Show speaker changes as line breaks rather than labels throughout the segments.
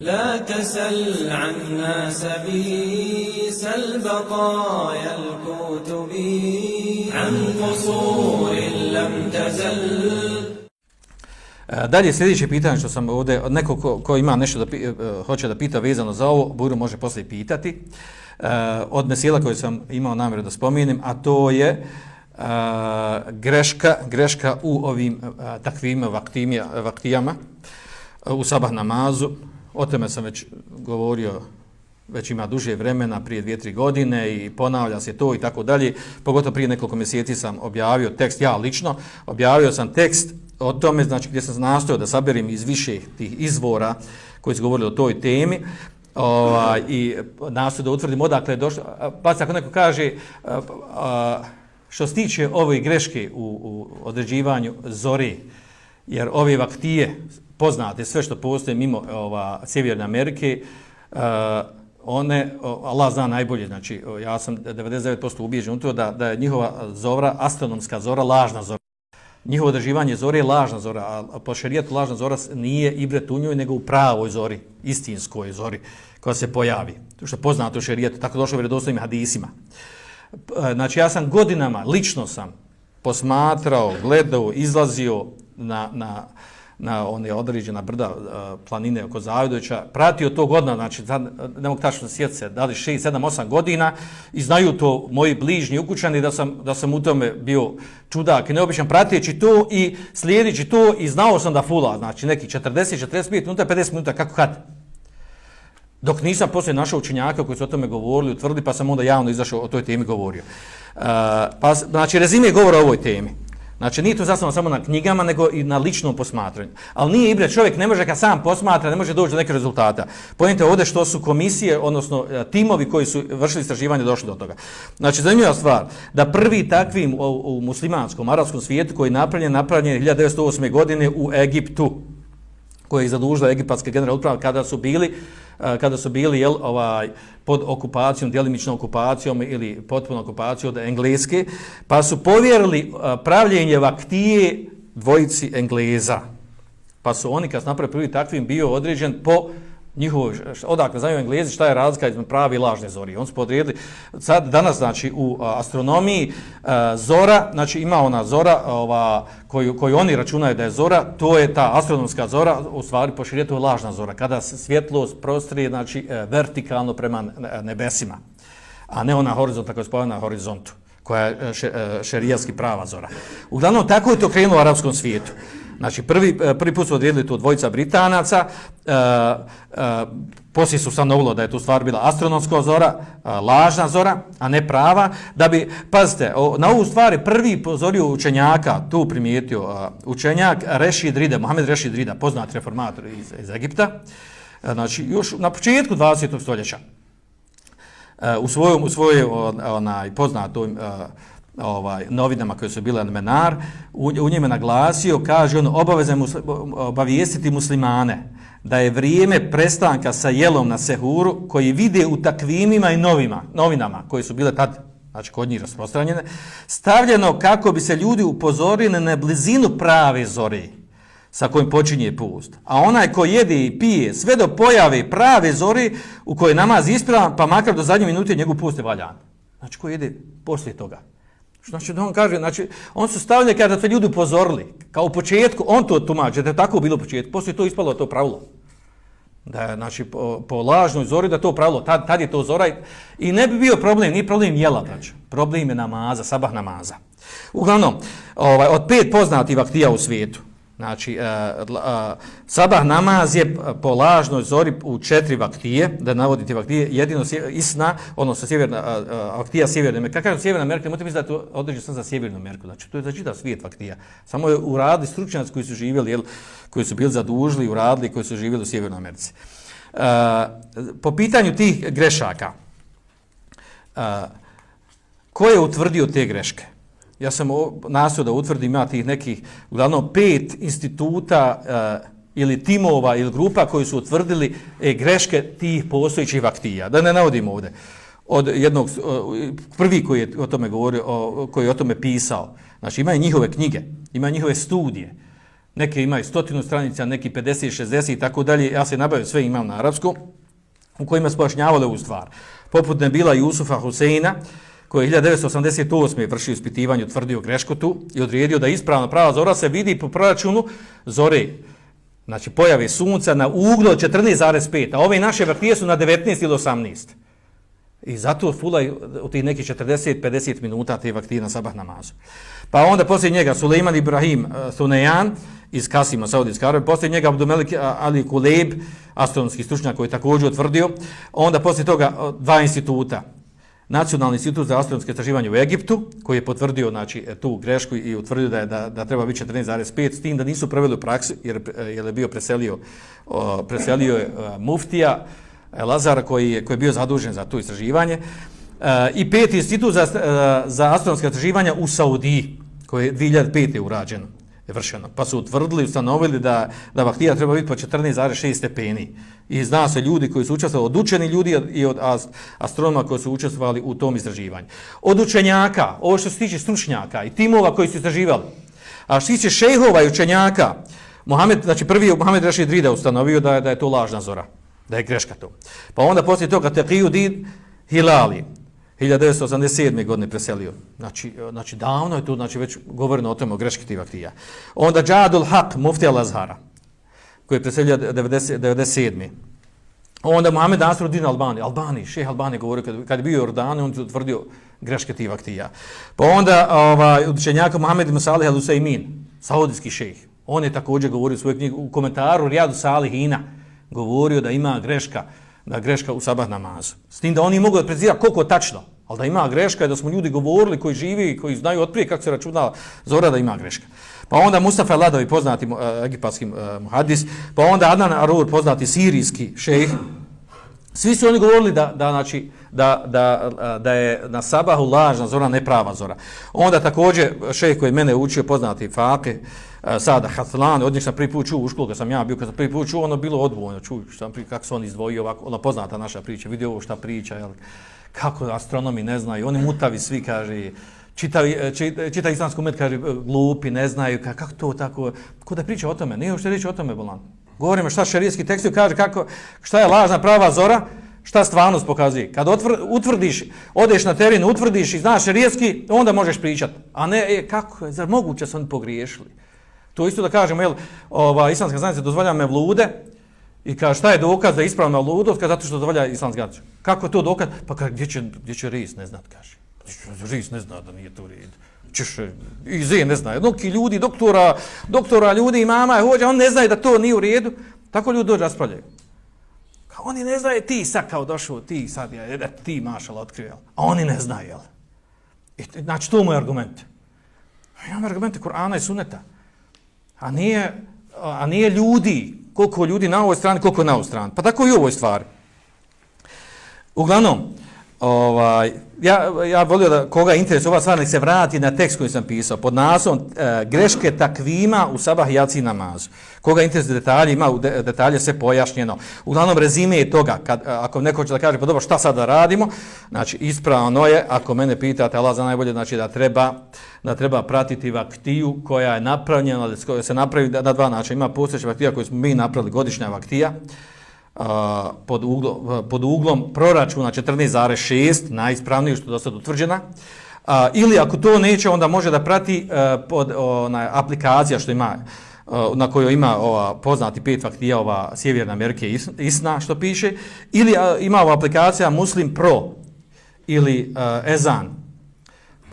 لا تسل عنا سبيس البقايا الكتب عن قصور لم تزل
Dalje sljedeće pitanje što sam ovdje, neko ko, ko ima nešto da uh, hoće da pita vezano za ovo, Buru može poslije pitati. Uh, od mesela koje sam imao namjeru da spominim, a to je uh, greška, greška u ovim uh, takvim vaktijama, uh, u sabah namazu. O tome sam već govorio već ima duže vremena, prije dvije, tri godine i ponavlja se to i tako dalje. Pogotovo prije nekoliko mjeseci sam objavio tekst, ja lično, objavio sam tekst o tome, znači gdje sam nastojao da saberim iz više tih izvora koji su govorili o toj temi ova, i nastojao da utvrdim odakle je došlo. Pa ako neko kaže a, a, što se tiče ove greške u, u određivanju zori, jer ove vaktije poznate sve što postoje mimo ova, Sjeverne Amerike, uh, one, Allah zna najbolje, znači ja sam 99% ubijeđen u to da, da je njihova zora, astronomska zora, lažna zora njihovo održivanje zore je lažna zora, a po šarijetu lažna zora nije ibret u njoj, nego u pravoj zori, istinskoj zori, koja se pojavi. To što je poznato u šarijetu, tako došlo u vredostojnim hadisima. E, znači, ja sam godinama, lično sam posmatrao, gledao, izlazio na, na, na one određena brda e, planine oko Zavidovića, pratio to godina, znači ne mogu tačno sjeti se, da li 6, 7, 8 godina i znaju to moji bližnji ukućani da sam, da sam u tome bio čudak i neobičan pratijeći to i slijedići to i znao sam da fula, znači neki 40, 45 minuta, 50 minuta, kako kad. Dok nisam poslije našao učenjaka koji su o tome govorili, utvrdili, pa sam onda javno izašao o toj temi govorio. Uh, pa, znači, rezime govora o ovoj temi. Znači, nije to zasnovano samo na knjigama, nego i na ličnom posmatranju. Ali nije ibre, čovjek ne može kad sam posmatra, ne može doći do neke rezultata. Pojente ovdje što su komisije, odnosno e, timovi koji su vršili istraživanje, došli do toga. Znači, zanimljiva stvar, da prvi takvim u, u muslimanskom, arabskom svijetu koji je napravljen, napravljen 1908. godine u Egiptu, koji je zadužila egipatska generalna uprava kada su bili Eh, kada su bili jel, ovaj, pod okupacijom, djelimičnom okupacijom ili potpuno okupacijom od Engleske, pa su povjerili eh, pravljenje vaktije dvojici Engleza. Pa su oni, kad su napravili prvi takvim, bio određen po njihovo, odakle znaju englezi šta je razlika između pravi i lažne zori. On su podrijedili, sad danas znači u astronomiji e, zora, znači ima ona zora ova, koju, koju oni računaju da je zora, to je ta astronomska zora, u stvari po širijetu je lažna zora, kada svjetlost prostrije znači, e, vertikalno prema e, nebesima, a ne ona horizonta koja je spojena na horizontu koja je šerijalski prava zora. Uglavnom, tako je to krenulo u arapskom svijetu. Znači, prvi, e, prvi put su odredili tu dvojica Britanaca, e, e, poslije su stanovilo da je tu stvar bila astronomska zora, e, lažna zora, a ne prava, da bi, pazite, o, na ovu stvari prvi pozorio učenjaka, tu primijetio e, učenjak Rešid Rida, Mohamed Rešid Rida, poznat reformator iz, iz Egipta, e, znači, još na početku 20. stoljeća, e, u svojom, u svojoj onaj, poznatoj e, ovaj novinama koje su bile na Menar, u, u njima naglasio, kaže on, obavezan musli, obavijestiti muslimane da je vrijeme prestanka sa jelom na sehuru koji vide u takvimima i novima, novinama koje su bile tad, znači kod njih rasprostranjene, stavljeno kako bi se ljudi upozorili na blizinu prave zore sa kojim počinje pust. A onaj ko jede i pije sve do pojave prave zori u kojoj namaz ispravan, pa makar do zadnje minute njegov pust je valjan. Znači ko jede poslije toga. Što znači da on kaže, znači, on su stavljali kada te ljudi upozorili, kao u početku, on to tumače, da je tako bilo u početku, poslije to ispalo to pravilo. Da je, znači, po, po lažnoj zori da to pravilo, tad, tad je to zora i ne bi bio problem, nije problem jela, znači, problem je namaza, sabah namaza. Uglavnom, ovaj, od pet poznatih vaktija u svijetu, Znači, uh, uh, sabah namaz je po lažnoj zori u četiri vaktije, da navodite vaktije, jedino isna, odnosno sjeverna, uh, vaktija sjeverne Amerike. Kako kažem sjeverna Amerika, možete misliti da to određeno sam za sjevernu Ameriku. Znači, to je za čitav svijet vaktija. Samo je uradili stručnjaci koji su živjeli, jel, koji su bili zadužili, uradili, koji su živjeli u sjevernoj Americi. Uh, po pitanju tih grešaka, uh, ko je utvrdio te greške? Ja sam nasio da utvrdim ja tih nekih, uglavnom, pet instituta e, ili timova ili grupa koji su utvrdili e, greške tih postojićih vaktija. Da ne navodim ovdje. Od jednog, e, prvi koji je o tome govorio, o, koji je o tome pisao. Znači, imaju njihove knjige, imaju njihove studije. Neke imaju stotinu stranica, neki 50, 60 i tako dalje. Ja se nabavio sve imam na arapsku u kojima spojašnjavali ovu stvar. Poput ne bila Jusufa Huseina, koji je 1988. vršio ispitivanje, utvrdio greškotu i odredio da ispravno prava zora se vidi po proračunu zore, znači pojave sunca na uglu 14,5, a ove naše vrtije su na 19 ili 18. I zato fulaj u tih nekih 40-50 minuta te vaktije na sabah namazu. Pa onda poslije njega Suleiman Ibrahim e, uh, Thunejan iz Kasima, Saudijska Arabija, poslije njega Abdumelik Ali Kuleb, astronomski stručnjak koji je također utvrdio, onda poslije toga dva instituta, Nacionalni institut za astronomske istraživanje u Egiptu, koji je potvrdio znači, e, tu grešku i utvrdio da, je, da, da treba biti 14,5, s tim da nisu pravili u praksi, jer, e, jer je bio preselio, o, preselio je e, muftija, Lazar koji je, koji je bio zadužen za to istraživanje. E, I peti institut za, za astronomske istraživanja u Saudiji, koji je 2005. urađeno, vršeno. Pa su utvrdili, ustanovili da, da vahtija treba biti po 14,6 stepeni. I zna se ljudi koji su učestvovali, od učeni ljudi i od astronoma koji su učestvovali u tom istraživanju. Od učenjaka, ovo što se tiče stručnjaka i timova koji su istraživali, a što se tiče šejhova i učenjaka, Mohamed, znači prvi je Mohamed Rashid Rida ustanovio da je, da je to lažna zora da je greška to. Pa onda poslije toga Teqiju Din Hilali, 1987. godine preselio. Znači, e, znači davno je tu, znači već govoreno o tome, o greški tih vaktija. Onda Džadul Haq, muftija Lazhara, koji je preselio 90, 97. Onda Mohamed Nasruddin Albani, Albani, šeh Albani govorio, kad, kad je bio u Jordanu, on je utvrdio greške tih vaktija. Pa onda ovaj, učenjaka Mohamed Musalih al-Usaymin, saudijski šeh, on je također govorio u svojoj knjigi u komentaru Rijadu Salihina, govorio da ima greška, da greška u sabah namazu. S tim da oni mogu da precizira koliko tačno, ali da ima greška je da smo ljudi govorili koji živi, koji znaju otprije kako se računa zora da ima greška. Pa onda Mustafa Ladovi, poznati uh, egipatski eh, uh, muhadis, pa onda Adnan Arur, poznati sirijski šejh, svi su oni govorili da, da, znači, da, da, da je na sabahu lažna zora, neprava zora. Onda također šejh koji mene učio, poznati Fake, eh, sada Haslan, od njih sam prvi put čuo u školu, kad sam ja bio, kad sam prvi put čuo, ono bilo odvojno, čuo sam prvi, kako se on izdvojio, ovako, ono poznata naša priča, vidio ovo šta priča, jel, kako astronomi ne znaju, oni mutavi svi, kaže, čita, eh, čita, čita islamsku med, kaže, eh, glupi, ne znaju, kako to tako, ko da priča o tome, nije ušte reći o tome, bolan. Govorimo šta šerijski tekst kaže, kako, šta je lažna prava zora, šta stvarnost pokazuje. Kad otvr, utvrdiš, odeš na teren, utvrdiš i znaš šerijski, onda možeš pričati. A ne, e, kako, zar moguće su oni pogriješili? To isto da kažemo, jel, ova, islamska zajednica dozvolja me vlude, i kaže, šta je dokaz da je ispravna ludost, kaže, zato što dozvolja islamska zajednica. Kako je to dokaz? Pa kaže, gdje će, gdje će ris ne znat, kaže. Ris ne zna da nije to red. Češ, e, i ze ne zna. Jednoki ljudi, doktora, doktora ljudi, mama, hođa, on ne zna da to nije u redu. Tako ljudi dođe raspravljaju. Oni ne znaju, ti sad kao došao, ti sad, ja, da ti mašala otkrio. A oni ne znaju, jel? I, znači, to je moj argument. Ja imam argumente Kur'ana i Suneta a nije, a nije ljudi, koliko ljudi na ovoj strani, koliko na ovoj strani. Pa tako i u ovoj stvari. Uglavnom, ovaj, ja, ja volio da koga interes ova stvar, se vrati na tekst koji sam pisao, pod naslovom e, eh, greške takvima u sabah jaci namazu. Koga interes detalje, ima u de, detalje sve pojašnjeno. Uglavnom, rezime je toga, kad, eh, ako neko će da kaže, pa dobro, šta sad da radimo, znači, ispravno je, ako mene pitate, Allah za najbolje, znači da treba, da treba pratiti vaktiju koja je napravljena, koja se napravi na dva načina. Ima postojeća vaktija koju smo mi napravili, godišnja vaktija, a, pod, uglo, pod uglom proračuna 14,6, najispravnije što je do sada utvrđena. A, ili ako to neće, onda može da prati a, pod ona, aplikacija što ima e, na kojoj ima ova poznati pet faktija ova Sjeverna Amerike Isna što piše ili a, ima ova aplikacija Muslim Pro ili uh, Ezan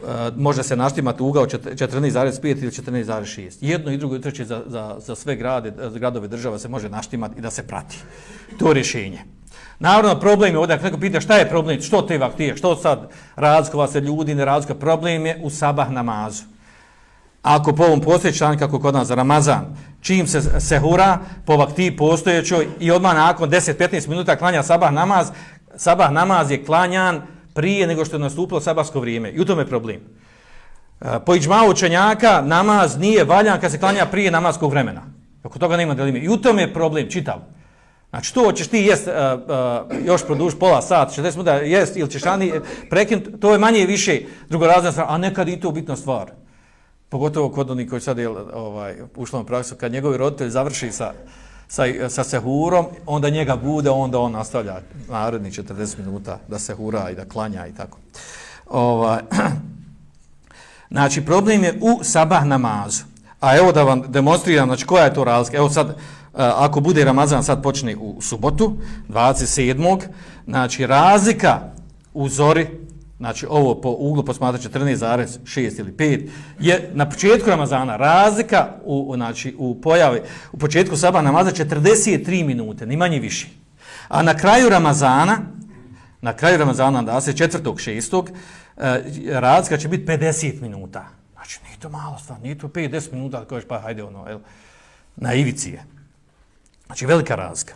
Eh, može se naštimati ugao 14,5 ili 14,6. Jedno i drugo i treće za, za, za sve grade, eh, gradove država se može naštimati i da se prati. To je rješenje. Naravno, problem je ovdje, ako neko pita šta je problem, što te vaktije, što sad razkova se ljudi, ne razkova, problem je u sabah namazu. Ako po ovom postojećan, kako kod nas za Ramazan, čim se sehura po vakti postojećoj i odmah nakon 10-15 minuta klanja sabah namaz, sabah namaz je klanjan prije nego što je nastupilo sabahsko vrijeme. I u tome je problem. E, po iđmavu učenjaka namaz nije valjan kad se klanja prije namaskog vremena. Oko toga nema delime. I u tome je problem, čitav. Znači, to ćeš ti jest, uh, uh, još produž pola sat, 60 minuta jest ili ćeš ani prekinut, to je manje i više drugorazna stvar, a nekad i to bitna stvar. pogotovo kod onih koji sad je ovaj, ušlo na praksu, kad njegovi roditelji završi sa, sa, sa sehurom, onda njega bude, onda on nastavlja naredni 40 minuta da se hura i da klanja i tako. Ovaj, znači, problem je u sabah namazu. A evo da vam demonstriram, znači koja je to razlika. Evo sad, eh, ako bude Ramazan sad počne u subotu, 27. Znači, razlika u zori znači ovo po uglu posmatra 14,6 ili 5, je na početku Ramazana razlika u, znači, u pojavi, u početku sabah namaza 43 minute, ni manje više. A na kraju Ramazana, na kraju Ramazana, da se četvrtog, šestog, e, razlika će biti 50 minuta. Znači, nije to malo stvar, nije to 5-10 minuta, da kažeš pa hajde ono, jel, na ivici je. Znači, velika razlika.